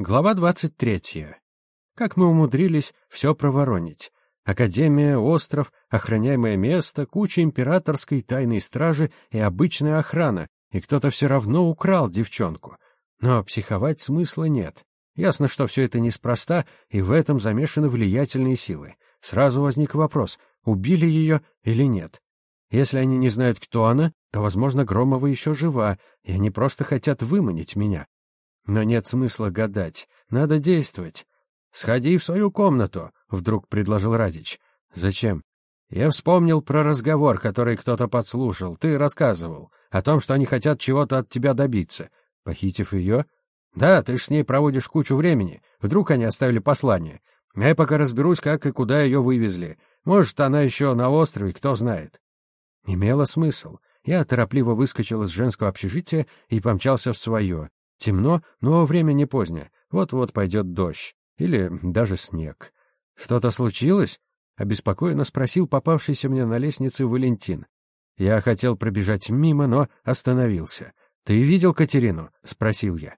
Глава 23. Как мы умудрились все проворонить. Академия, остров, охраняемое место, куча императорской тайной стражи и обычная охрана, и кто-то все равно украл девчонку. Но психовать смысла нет. Ясно, что все это неспроста, и в этом замешаны влиятельные силы. Сразу возник вопрос, убили ее или нет. Если они не знают, кто она, то, возможно, Громова еще жива, и они просто хотят выманить меня. Но нет смысла гадать. Надо действовать. «Сходи в свою комнату», — вдруг предложил Радич. «Зачем?» «Я вспомнил про разговор, который кто-то подслушал. Ты рассказывал. О том, что они хотят чего-то от тебя добиться. Похитив ее?» «Да, ты ж с ней проводишь кучу времени. Вдруг они оставили послание. Я пока разберусь, как и куда ее вывезли. Может, она еще на острове, кто знает». Имело смысл. Я торопливо выскочил из женского общежития и помчался в свое. Темно, но время не позднее. Вот-вот пойдет дождь. Или даже снег. «Что-то случилось?» — обеспокоенно спросил попавшийся мне на лестнице Валентин. Я хотел пробежать мимо, но остановился. «Ты видел Катерину?» — спросил я.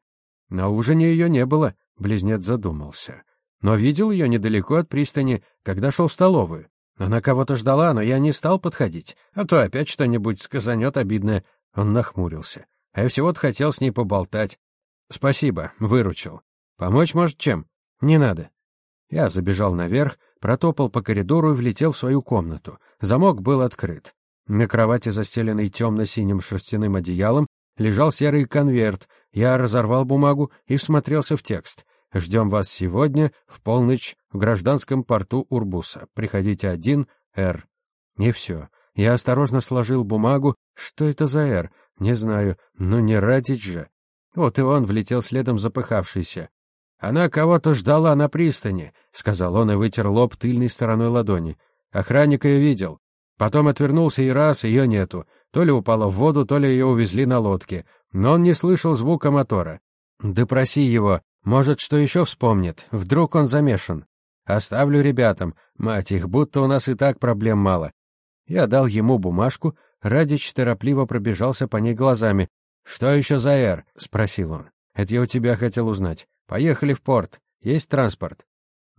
На ужине ее не было, — близнец задумался. Но видел ее недалеко от пристани, когда шел в столовую. Она кого-то ждала, но я не стал подходить, а то опять что-нибудь сказанет обидное. Он нахмурился. А я всего-то хотел с ней поболтать. «Спасибо, выручил. Помочь, может, чем?» «Не надо». Я забежал наверх, протопал по коридору и влетел в свою комнату. Замок был открыт. На кровати, застеленной темно-синим шерстяным одеялом, лежал серый конверт. Я разорвал бумагу и всмотрелся в текст. «Ждем вас сегодня в полночь в гражданском порту Урбуса. Приходите один, Р». И все. Я осторожно сложил бумагу. Что это за Р? Не знаю, но не радить же. Вот и он влетел следом запыхавшийся. «Она кого-то ждала на пристани», — сказал он и вытер лоб тыльной стороной ладони. Охранник ее видел. Потом отвернулся и раз, ее нету. То ли упала в воду, то ли ее увезли на лодке. Но он не слышал звука мотора. «Допроси его. Может, что еще вспомнит. Вдруг он замешан. Оставлю ребятам. Мать их, будто у нас и так проблем мало». Я дал ему бумажку. Радич торопливо пробежался по ней глазами. «Что еще за «Р»?» — спросил он. «Это я у тебя хотел узнать. Поехали в порт. Есть транспорт?»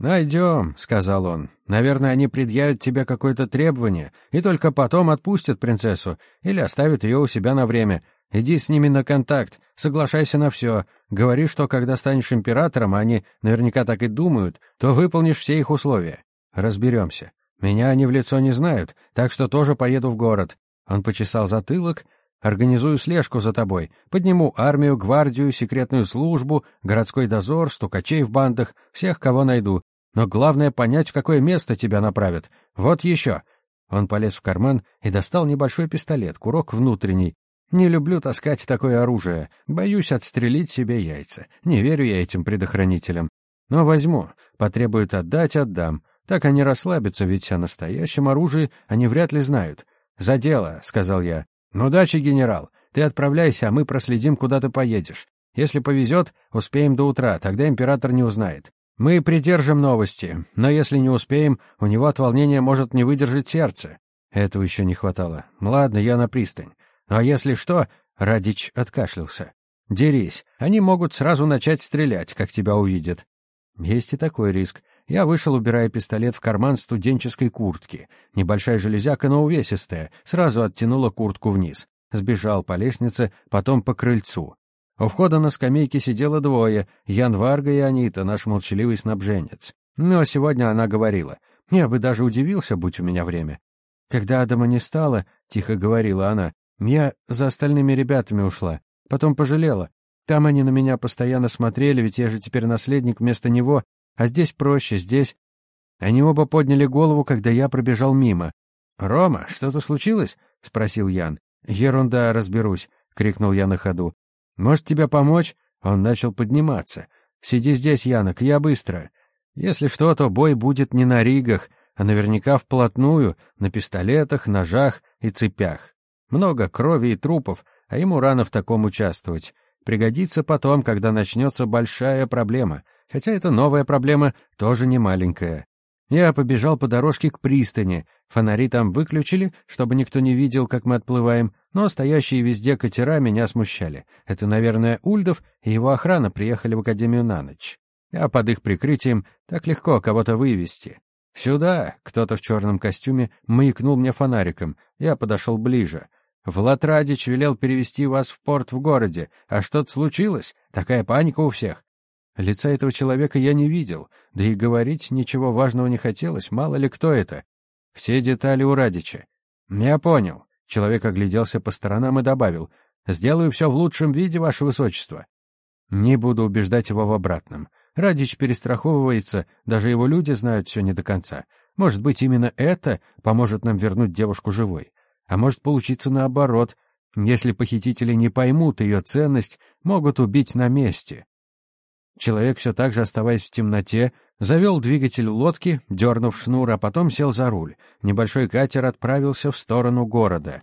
«Найдем», — сказал он. «Наверное, они предъявят тебе какое-то требование и только потом отпустят принцессу или оставят ее у себя на время. Иди с ними на контакт, соглашайся на все. Говори, что когда станешь императором, а они наверняка так и думают, то выполнишь все их условия. Разберемся. Меня они в лицо не знают, так что тоже поеду в город». Он почесал затылок Организую слежку за тобой. Подниму армию, гвардию, секретную службу, городской дозор, стукачей в бандах, всех, кого найду. Но главное понять, в какое место тебя направят. Вот еще. Он полез в карман и достал небольшой пистолет, курок внутренний. Не люблю таскать такое оружие. Боюсь отстрелить себе яйца. Не верю я этим предохранителям. Но возьму. Потребуют отдать — отдам. Так они расслабятся, ведь о настоящем оружии они вряд ли знают. «За дело», — сказал я. «Ну, удачи, генерал. Ты отправляйся, а мы проследим, куда ты поедешь. Если повезет, успеем до утра, тогда император не узнает. Мы придержим новости, но если не успеем, у него от волнения может не выдержать сердце». Этого еще не хватало. «Ладно, я на пристань. А если что...» Радич откашлялся. «Дерись. Они могут сразу начать стрелять, как тебя увидят». Есть и такой риск. Я вышел, убирая пистолет в карман студенческой куртки. Небольшая железяка, но увесистая, сразу оттянула куртку вниз. Сбежал по лестнице, потом по крыльцу. У входа на скамейке сидело двое, Ян Варга и Анита, наш молчаливый снабженец. Но сегодня она говорила. Я бы даже удивился, будь у меня время. Когда Адама не стало, тихо говорила она, я за остальными ребятами ушла. Потом пожалела. Там они на меня постоянно смотрели, ведь я же теперь наследник вместо него, а здесь проще, здесь... Они оба подняли голову, когда я пробежал мимо. «Рома, что-то случилось?» — спросил Ян. «Ерунда, разберусь», — крикнул я на ходу. «Может, тебе помочь?» Он начал подниматься. «Сиди здесь, Янок, я быстро. Если что, то бой будет не на ригах, а наверняка вплотную, на пистолетах, ножах и цепях. Много крови и трупов, а ему рано в таком участвовать. Пригодится потом, когда начнется большая проблема. Хотя эта новая проблема тоже не маленькая. Я побежал по дорожке к пристани. Фонари там выключили, чтобы никто не видел, как мы отплываем. но стоящие везде катера меня смущали. Это, наверное, Ульдов и его охрана приехали в академию на ночь. А под их прикрытием так легко кого-то вывести. «Сюда!» — кто-то в черном костюме маякнул мне фонариком. Я подошел ближе. «Влад Радич велел перевести вас в порт в городе. А что-то случилось? Такая паника у всех». Лица этого человека я не видел, да и говорить ничего важного не хотелось, мало ли кто это. Все детали у Радича. «Я понял». Человек огляделся по сторонам и добавил. «Сделаю все в лучшем виде, ваше высочество». Не буду убеждать его в обратном. Радич перестраховывается, даже его люди знают все не до конца. Может быть, именно это поможет нам вернуть девушку живой. А может получиться наоборот. Если похитители не поймут ее ценность, могут убить на месте. Человек, все так же оставаясь в темноте, завел двигатель лодки, дернув шнур, а потом сел за руль. Небольшой катер отправился в сторону города.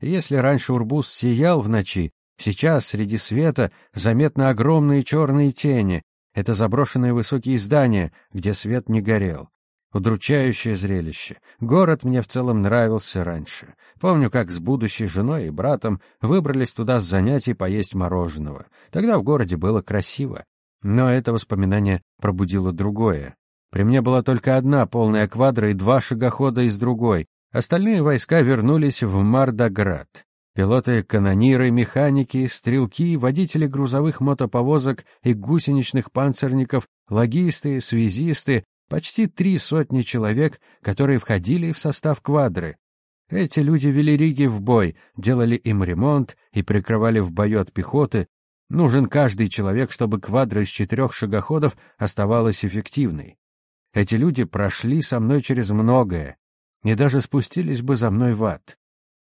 Если раньше Урбус сиял в ночи, сейчас среди света заметны огромные черные тени, это заброшенные высокие здания, где свет не горел. Удручающее зрелище. Город мне в целом нравился раньше. Помню, как с будущей женой и братом выбрались туда с занятий поесть мороженого. Тогда в городе было красиво. Но это воспоминание пробудило другое. При мне была только одна полная квадра и два шагохода из другой. Остальные войска вернулись в Мардаград. Пилоты, канониры, механики, стрелки, водители грузовых мотоповозок и гусеничных панцирников, логисты, связисты, почти три сотни человек, которые входили в состав квадры. Эти люди вели Риги в бой, делали им ремонт и прикрывали в бою от пехоты. Нужен каждый человек, чтобы квадра из четырех шагоходов оставалась эффективной. Эти люди прошли со мной через многое и даже спустились бы за мной в ад.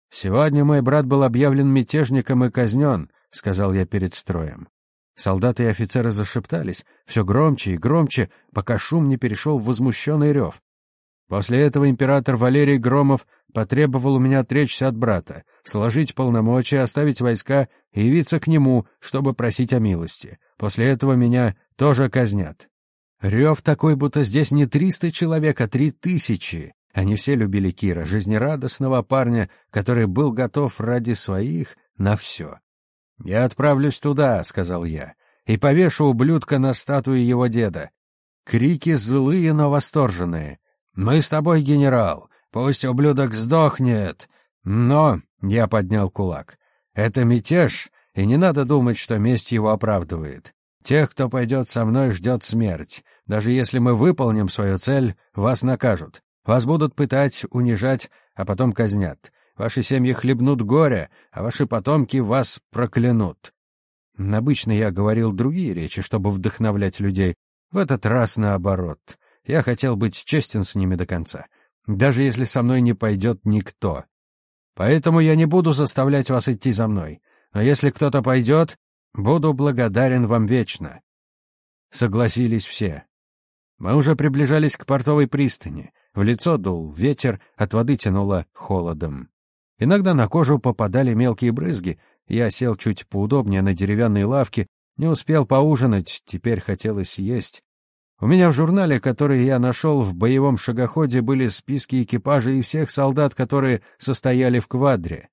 «Сегодня мой брат был объявлен мятежником и казнен», — сказал я перед строем. Солдаты и офицеры зашептались, все громче и громче, пока шум не перешел в возмущенный рев. После этого император Валерий Громов потребовал у меня отречься от брата, сложить полномочия, оставить войска и явиться к нему, чтобы просить о милости. После этого меня тоже казнят. Рев такой, будто здесь не триста человек, а три тысячи. Они все любили Кира, жизнерадостного парня, который был готов ради своих на все. «Я отправлюсь туда», — сказал я, — «и повешу ублюдка на статуе его деда». Крики злые, но восторженные. «Мы с тобой, генерал, пусть ублюдок сдохнет!» «Но...» — я поднял кулак. «Это мятеж, и не надо думать, что месть его оправдывает. Тех, кто пойдет со мной, ждет смерть. Даже если мы выполним свою цель, вас накажут. Вас будут пытать, унижать, а потом казнят. Ваши семьи хлебнут горе, а ваши потомки вас проклянут. Обычно я говорил другие речи, чтобы вдохновлять людей. В этот раз наоборот. Я хотел быть честен с ними до конца, даже если со мной не пойдет никто. Поэтому я не буду заставлять вас идти за мной. Но если кто-то пойдет, буду благодарен вам вечно. Согласились все. Мы уже приближались к портовой пристани. В лицо дул ветер, от воды тянуло холодом. Иногда на кожу попадали мелкие брызги. Я сел чуть поудобнее на деревянной лавке, не успел поужинать, теперь хотелось есть. У меня в журнале, который я нашел в боевом шагоходе, были списки экипажей и всех солдат, которые состояли в квадре.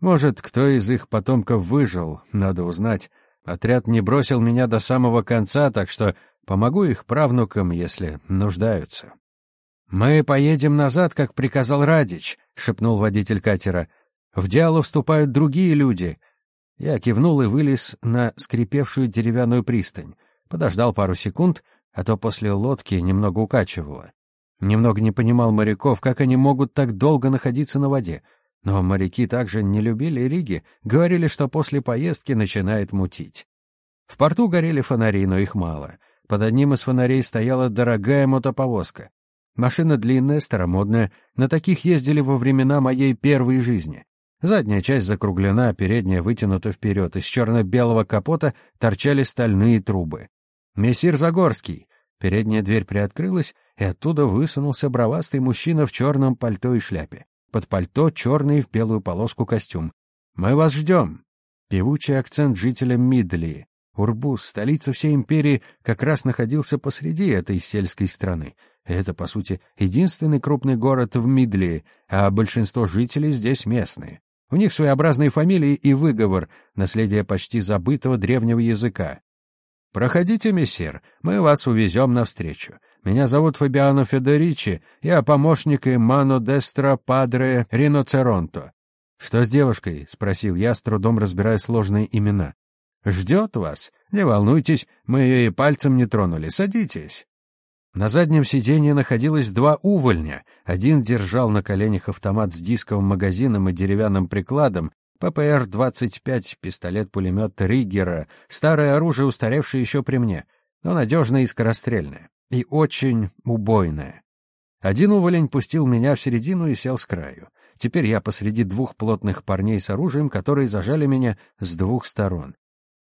Может, кто из их потомков выжил, надо узнать. Отряд не бросил меня до самого конца, так что помогу их правнукам, если нуждаются. «Мы поедем назад, как приказал Радич», — шепнул водитель катера. «В дело вступают другие люди». Я кивнул и вылез на скрипевшую деревянную пристань. Подождал пару секунд, а то после лодки немного укачивало. Немного не понимал моряков, как они могут так долго находиться на воде. Но моряки также не любили Риги, говорили, что после поездки начинает мутить. В порту горели фонари, но их мало. Под одним из фонарей стояла дорогая мотоповозка. Машина длинная, старомодная, на таких ездили во времена моей первой жизни. Задняя часть закруглена, передняя вытянута вперед, из черно-белого капота торчали стальные трубы. «Мессир Загорский!» Передняя дверь приоткрылась, и оттуда высунулся бровастый мужчина в черном пальто и шляпе. Под пальто черный в белую полоску костюм. «Мы вас ждем!» Певучий акцент жителя Мидлии. Урбус, столица всей империи, как раз находился посреди этой сельской страны. Это, по сути, единственный крупный город в Мидлии, а большинство жителей здесь местные. У них своеобразные фамилии и выговор, наследие почти забытого древнего языка. «Проходите, мессир, мы вас увезем навстречу. Меня зовут Фабиано Федеричи, я помощник Имано Дестро Падре Риноцеронто». «Что с девушкой?» — спросил я, с трудом разбирая сложные имена. «Ждет вас. Не волнуйтесь, мы ее и пальцем не тронули. Садитесь». На заднем сиденье находилось два увольня. Один держал на коленях автомат с дисковым магазином и деревянным прикладом, ППР-25, пистолет-пулемет Риггера, старое оружие, устаревшее еще при мне, но надежное и скорострельное, и очень убойное. Один уволень пустил меня в середину и сел с краю. Теперь я посреди двух плотных парней с оружием, которые зажали меня с двух сторон.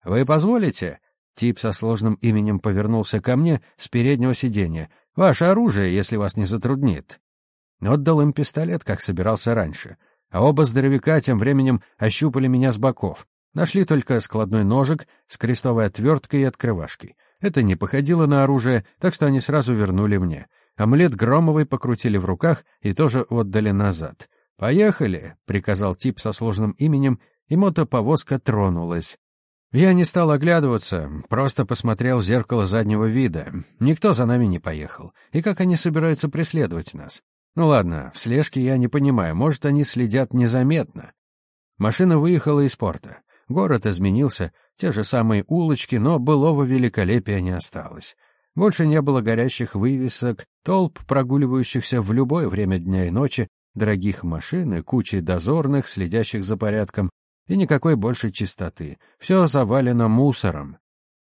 «Вы позволите?» Тип со сложным именем повернулся ко мне с переднего сиденья. «Ваше оружие, если вас не затруднит». Отдал им пистолет, как собирался раньше. А оба здоровяка тем временем ощупали меня с боков. Нашли только складной ножик с крестовой отверткой и открывашкой. Это не походило на оружие, так что они сразу вернули мне. Амулет Громовой покрутили в руках и тоже отдали назад. «Поехали!» — приказал тип со сложным именем, и мотоповозка тронулась. Я не стал оглядываться, просто посмотрел в зеркало заднего вида. Никто за нами не поехал. И как они собираются преследовать нас? Ну ладно, в слежке я не понимаю, может, они следят незаметно. Машина выехала из порта. Город изменился, те же самые улочки, но былого великолепия не осталось. Больше не было горящих вывесок, толп, прогуливающихся в любое время дня и ночи, дорогих машин и кучи дозорных, следящих за порядком, и никакой больше чистоты. Все завалено мусором.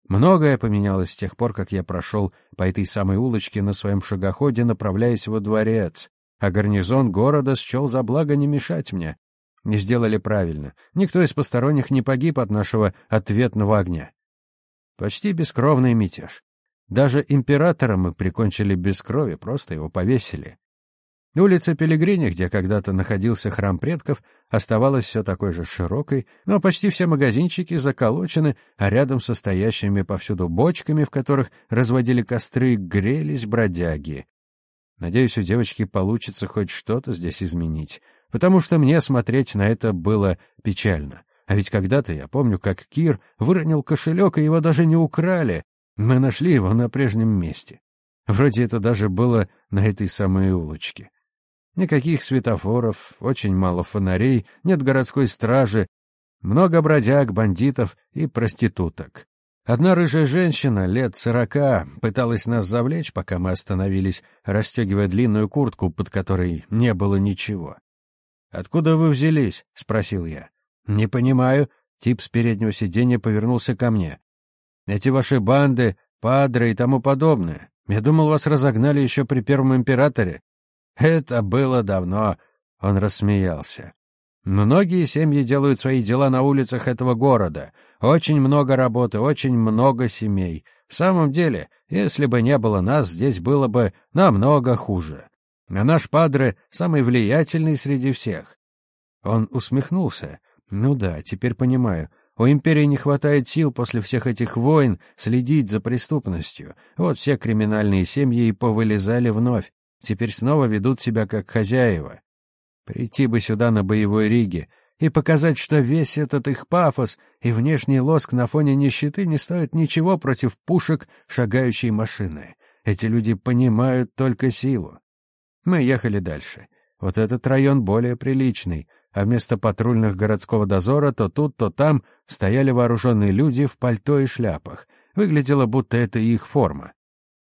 Многое поменялось с тех пор, как я прошел по этой самой улочке на своем шагоходе, направляясь во дворец, а гарнизон города счел за благо не мешать мне. Не сделали правильно. Никто из посторонних не погиб от нашего ответного огня. Почти бескровный мятеж. Даже императора мы прикончили без крови, просто его повесили. Улица Пелегрини, где когда-то находился храм предков, оставалась все такой же широкой, но почти все магазинчики заколочены, а рядом со стоящими повсюду бочками, в которых разводили костры, грелись бродяги. Надеюсь, у девочки получится хоть что-то здесь изменить, потому что мне смотреть на это было печально. А ведь когда-то я помню, как Кир выронил кошелек, и его даже не украли. Мы нашли его на прежнем месте. Вроде это даже было на этой самой улочке. Никаких светофоров, очень мало фонарей, нет городской стражи, много бродяг, бандитов и проституток. Одна рыжая женщина лет сорока пыталась нас завлечь, пока мы остановились, расстегивая длинную куртку, под которой не было ничего. «Откуда вы взялись?» — спросил я. «Не понимаю». Тип с переднего сиденья повернулся ко мне. «Эти ваши банды, падры и тому подобное. Я думал, вас разогнали еще при первом императоре. Это было давно, он рассмеялся. Многие семьи делают свои дела на улицах этого города. Очень много работы, очень много семей. В самом деле, если бы не было нас, здесь было бы намного хуже. А наш падре самый влиятельный среди всех. Он усмехнулся. Ну да, теперь понимаю. У империи не хватает сил после всех этих войн следить за преступностью. Вот все криминальные семьи и повылезали вновь. Теперь снова ведут себя как хозяева. Прийти бы сюда на боевой риге и показать, что весь этот их пафос и внешний лоск на фоне нищеты не стоят ничего против пушек шагающей машины. Эти люди понимают только силу. Мы ехали дальше. Вот этот район более приличный, а вместо патрульных городского дозора то тут, то там стояли вооруженные люди в пальто и шляпах. Выглядело, будто это их форма.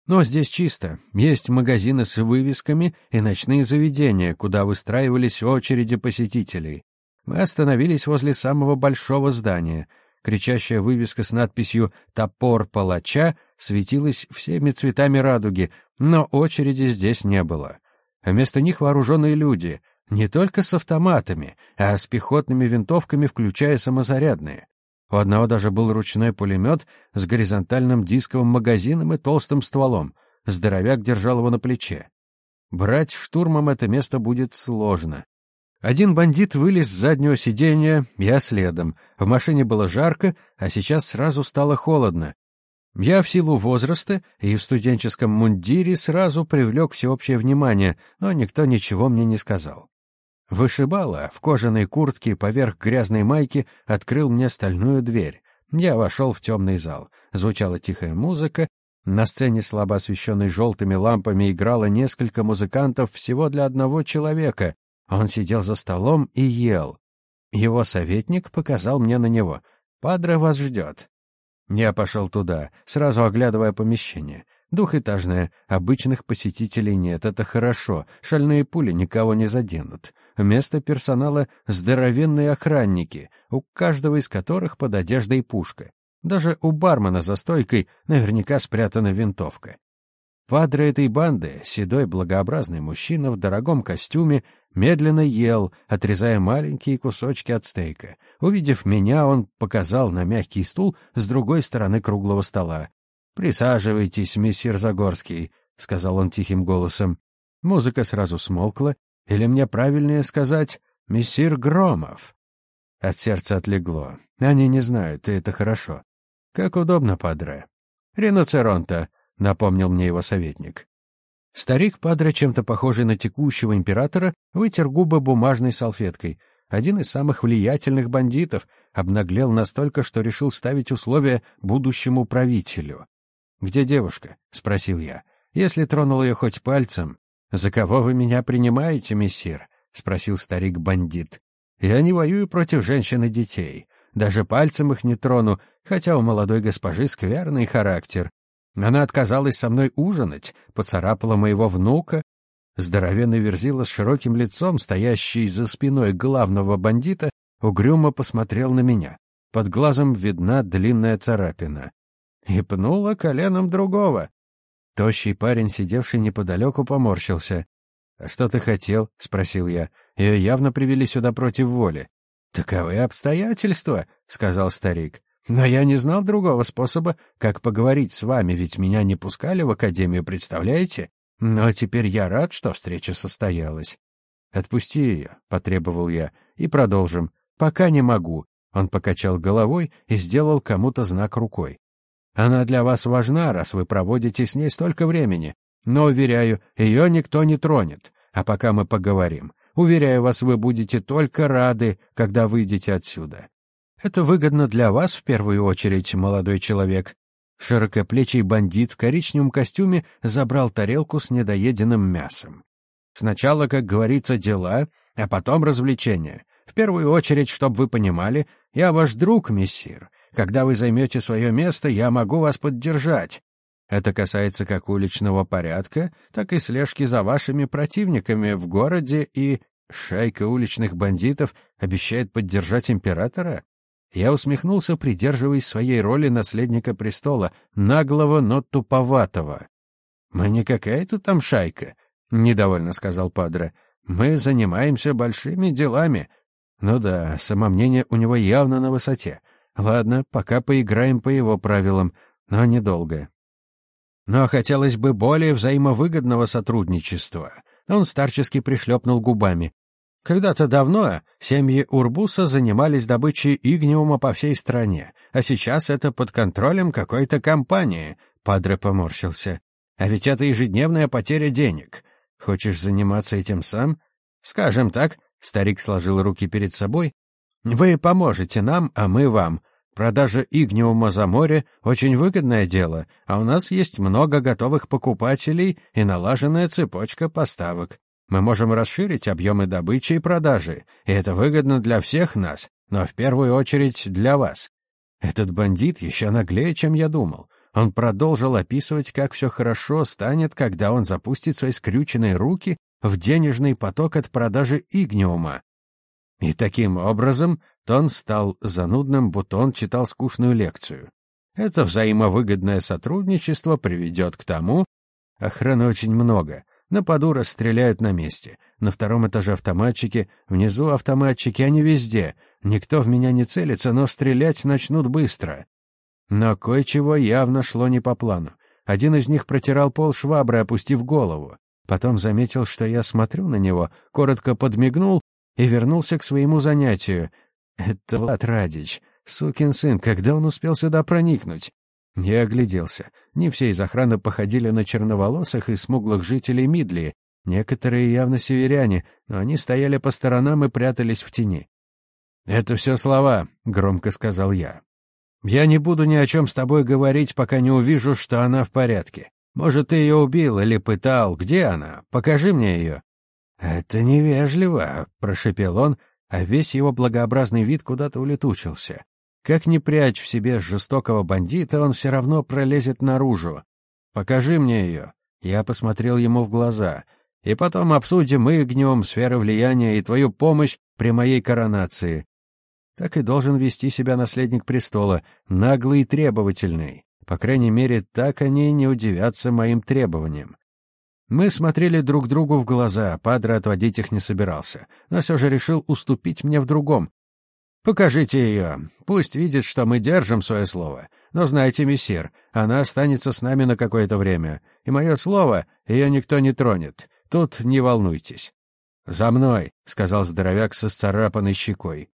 Но здесь чисто. Есть магазины с вывесками и ночные заведения, куда выстраивались очереди посетителей. Мы остановились возле самого большого здания. Кричащая вывеска с надписью «Топор палача» светилась всеми цветами радуги, но очереди здесь не было. А вместо них вооруженные люди, не только с автоматами, а с пехотными винтовками, включая самозарядные. У одного даже был ручной пулемет с горизонтальным дисковым магазином и толстым стволом. Здоровяк держал его на плече. Брать штурмом это место будет сложно. Один бандит вылез с заднего сиденья, я следом. В машине было жарко, а сейчас сразу стало холодно. Я в силу возраста и в студенческом мундире сразу привлек всеобщее внимание, но никто ничего мне не сказал. Вышибала в кожаной куртке поверх грязной майки открыл мне стальную дверь. Я вошел в темный зал. Звучала тихая музыка. На сцене, слабо освещенной желтыми лампами, играло несколько музыкантов всего для одного человека. Он сидел за столом и ел. Его советник показал мне на него. «Падре вас ждет». Я пошел туда, сразу оглядывая помещение. Двухэтажное, обычных посетителей нет, это хорошо, шальные пули никого не заденут. Вместо персонала здоровенные охранники, у каждого из которых под одеждой пушка. Даже у бармена за стойкой наверняка спрятана винтовка. Падре этой банды, седой благообразный мужчина в дорогом костюме, медленно ел, отрезая маленькие кусочки от стейка. Увидев меня, он показал на мягкий стул с другой стороны круглого стола. «Присаживайтесь, мессир Загорский», — сказал он тихим голосом. Музыка сразу смолкла, или мне правильнее сказать «мессир Громов». От сердца отлегло. Они не знают, и это хорошо. Как удобно, падре. «Риноцеронта», — напомнил мне его советник. Старик Падре, чем-то похожий на текущего императора, вытер губы бумажной салфеткой. Один из самых влиятельных бандитов обнаглел настолько, что решил ставить условия будущему правителю. «Где девушка?» — спросил я. «Если тронул ее хоть пальцем...» «За кого вы меня принимаете, мессир?» — спросил старик-бандит. «Я не воюю против женщин и детей. Даже пальцем их не трону, хотя у молодой госпожи скверный характер. Она отказалась со мной ужинать, поцарапала моего внука. Здоровенный верзила с широким лицом, стоящий за спиной главного бандита, угрюмо посмотрел на меня. Под глазом видна длинная царапина. И пнула коленом другого. Тощий парень, сидевший неподалеку, поморщился. «А что ты хотел?» — спросил я. «Ее явно привели сюда против воли». «Таковы обстоятельства», — сказал старик. Но я не знал другого способа, как поговорить с вами, ведь меня не пускали в академию, представляете? Но теперь я рад, что встреча состоялась. Отпусти ее, потребовал я, и продолжим. Пока не могу. Он покачал головой и сделал кому-то знак рукой. Она для вас важна, раз вы проводите с ней столько времени. Но, уверяю, ее никто не тронет. А пока мы поговорим. Уверяю вас, вы будете только рады, когда выйдете отсюда. Это выгодно для вас в первую очередь, молодой человек. Широкоплечий бандит в коричневом костюме забрал тарелку с недоеденным мясом. Сначала, как говорится, дела, а потом развлечения. В первую очередь, чтобы вы понимали, я ваш друг, мессир. Когда вы займете свое место, я могу вас поддержать. Это касается как уличного порядка, так и слежки за вашими противниками в городе и... Шайка уличных бандитов обещает поддержать императора? Я усмехнулся, придерживаясь своей роли наследника престола, наглого, но туповатого. «Мы не какая-то там шайка», — недовольно сказал Падре. «Мы занимаемся большими делами». Ну да, самомнение у него явно на высоте. Ладно, пока поиграем по его правилам, но недолго. Но хотелось бы более взаимовыгодного сотрудничества. Он старчески пришлепнул губами. Когда-то давно семьи Урбуса занимались добычей игниума по всей стране, а сейчас это под контролем какой-то компании. Падре поморщился. А ведь это ежедневная потеря денег. Хочешь заниматься этим сам? Скажем так, старик сложил руки перед собой. Вы поможете нам, а мы вам. Продажа игниума за море — очень выгодное дело, а у нас есть много готовых покупателей и налаженная цепочка поставок. Мы можем расширить объемы добычи и продажи, и это выгодно для всех нас, но в первую очередь для вас. Этот бандит еще наглее, чем я думал. Он продолжил описывать, как все хорошо станет, когда он запустит свои скрюченные руки в денежный поток от продажи игниума. И таким образом Тон стал занудным, будто он читал скучную лекцию. Это взаимовыгодное сотрудничество приведет к тому... Охраны очень много. Нападу, расстреляют на месте. На втором этаже автоматчики, внизу автоматчики, они везде. Никто в меня не целится, но стрелять начнут быстро. Но кое-чего явно шло не по плану. Один из них протирал пол шваброй, опустив голову. Потом заметил, что я смотрю на него, коротко подмигнул и вернулся к своему занятию. Это Влад Радич, сукин сын, когда он успел сюда проникнуть? Я огляделся. Не все из охраны походили на черноволосых и смуглых жителей Мидли. Некоторые явно северяне, но они стояли по сторонам и прятались в тени. «Это все слова», — громко сказал я. «Я не буду ни о чем с тобой говорить, пока не увижу, что она в порядке. Может, ты ее убил или пытал. Где она? Покажи мне ее». «Это невежливо», — прошепел он, а весь его благообразный вид куда-то улетучился. Как ни прячь в себе жестокого бандита, он все равно пролезет наружу. «Покажи мне ее». Я посмотрел ему в глаза. «И потом обсудим их гнем, сферы влияния и твою помощь при моей коронации». Так и должен вести себя наследник престола, наглый и требовательный. По крайней мере, так они не удивятся моим требованиям. Мы смотрели друг другу в глаза, Падре отводить их не собирался, но все же решил уступить мне в другом. «Покажите ее. Пусть видит, что мы держим свое слово. Но знайте, мессир, она останется с нами на какое-то время, и мое слово ее никто не тронет. Тут не волнуйтесь». «За мной», — сказал здоровяк со сцарапанной щекой.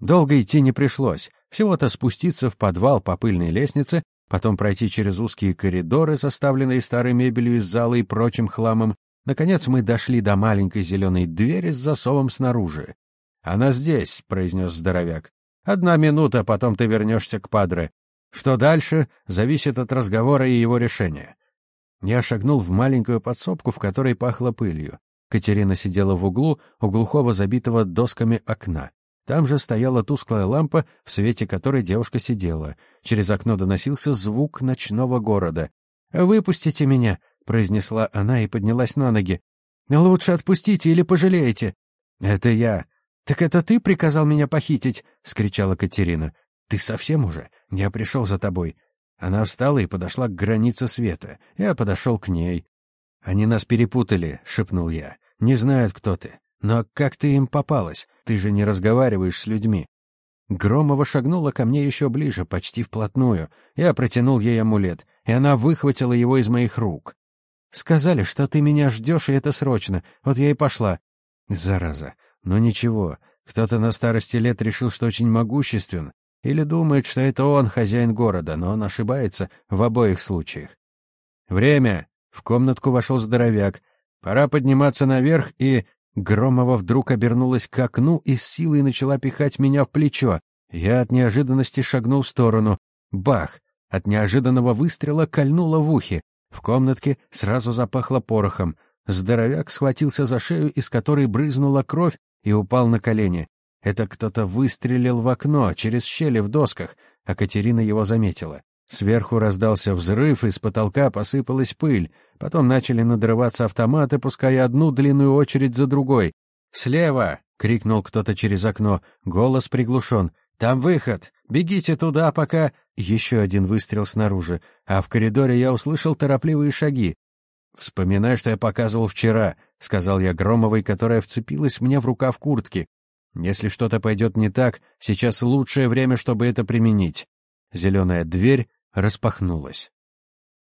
Долго идти не пришлось. Всего-то спуститься в подвал по пыльной лестнице, потом пройти через узкие коридоры, заставленные старой мебелью из зала и прочим хламом. Наконец мы дошли до маленькой зеленой двери с засовом снаружи. «Она здесь», — произнес здоровяк. «Одна минута, потом ты вернешься к Падре. Что дальше, зависит от разговора и его решения». Я шагнул в маленькую подсобку, в которой пахло пылью. Катерина сидела в углу, у глухого забитого досками окна. Там же стояла тусклая лампа, в свете которой девушка сидела. Через окно доносился звук ночного города. «Выпустите меня!» — произнесла она и поднялась на ноги. «Лучше отпустите или пожалеете!» «Это я!» «Так это ты приказал меня похитить?» — скричала Катерина. «Ты совсем уже? Я пришел за тобой». Она встала и подошла к границе света. Я подошел к ней. «Они нас перепутали», — шепнул я. «Не знают, кто ты. Но как ты им попалась? Ты же не разговариваешь с людьми. Громова шагнула ко мне еще ближе, почти вплотную. Я протянул ей амулет, и она выхватила его из моих рук. «Сказали, что ты меня ждешь, и это срочно. Вот я и пошла». «Зараза. Ну ничего. Кто-то на старости лет решил, что очень могуществен. Или думает, что это он хозяин города, но он ошибается в обоих случаях». «Время!» В комнатку вошел здоровяк. «Пора подниматься наверх и Громова вдруг обернулась к окну и с силой начала пихать меня в плечо. Я от неожиданности шагнул в сторону. Бах! От неожиданного выстрела кольнуло в ухе. В комнатке сразу запахло порохом. Здоровяк схватился за шею, из которой брызнула кровь, и упал на колени. Это кто-то выстрелил в окно, через щели в досках, а Катерина его заметила. Сверху раздался взрыв, и с потолка посыпалась пыль. Потом начали надрываться автоматы, пуская одну длинную очередь за другой. «Слева!» — крикнул кто-то через окно. Голос приглушен. «Там выход! Бегите туда, пока...» Еще один выстрел снаружи, а в коридоре я услышал торопливые шаги. «Вспоминай, что я показывал вчера», — сказал я Громовой, которая вцепилась мне в рукав куртки. «Если что-то пойдет не так, сейчас лучшее время, чтобы это применить». Зеленая дверь распахнулась.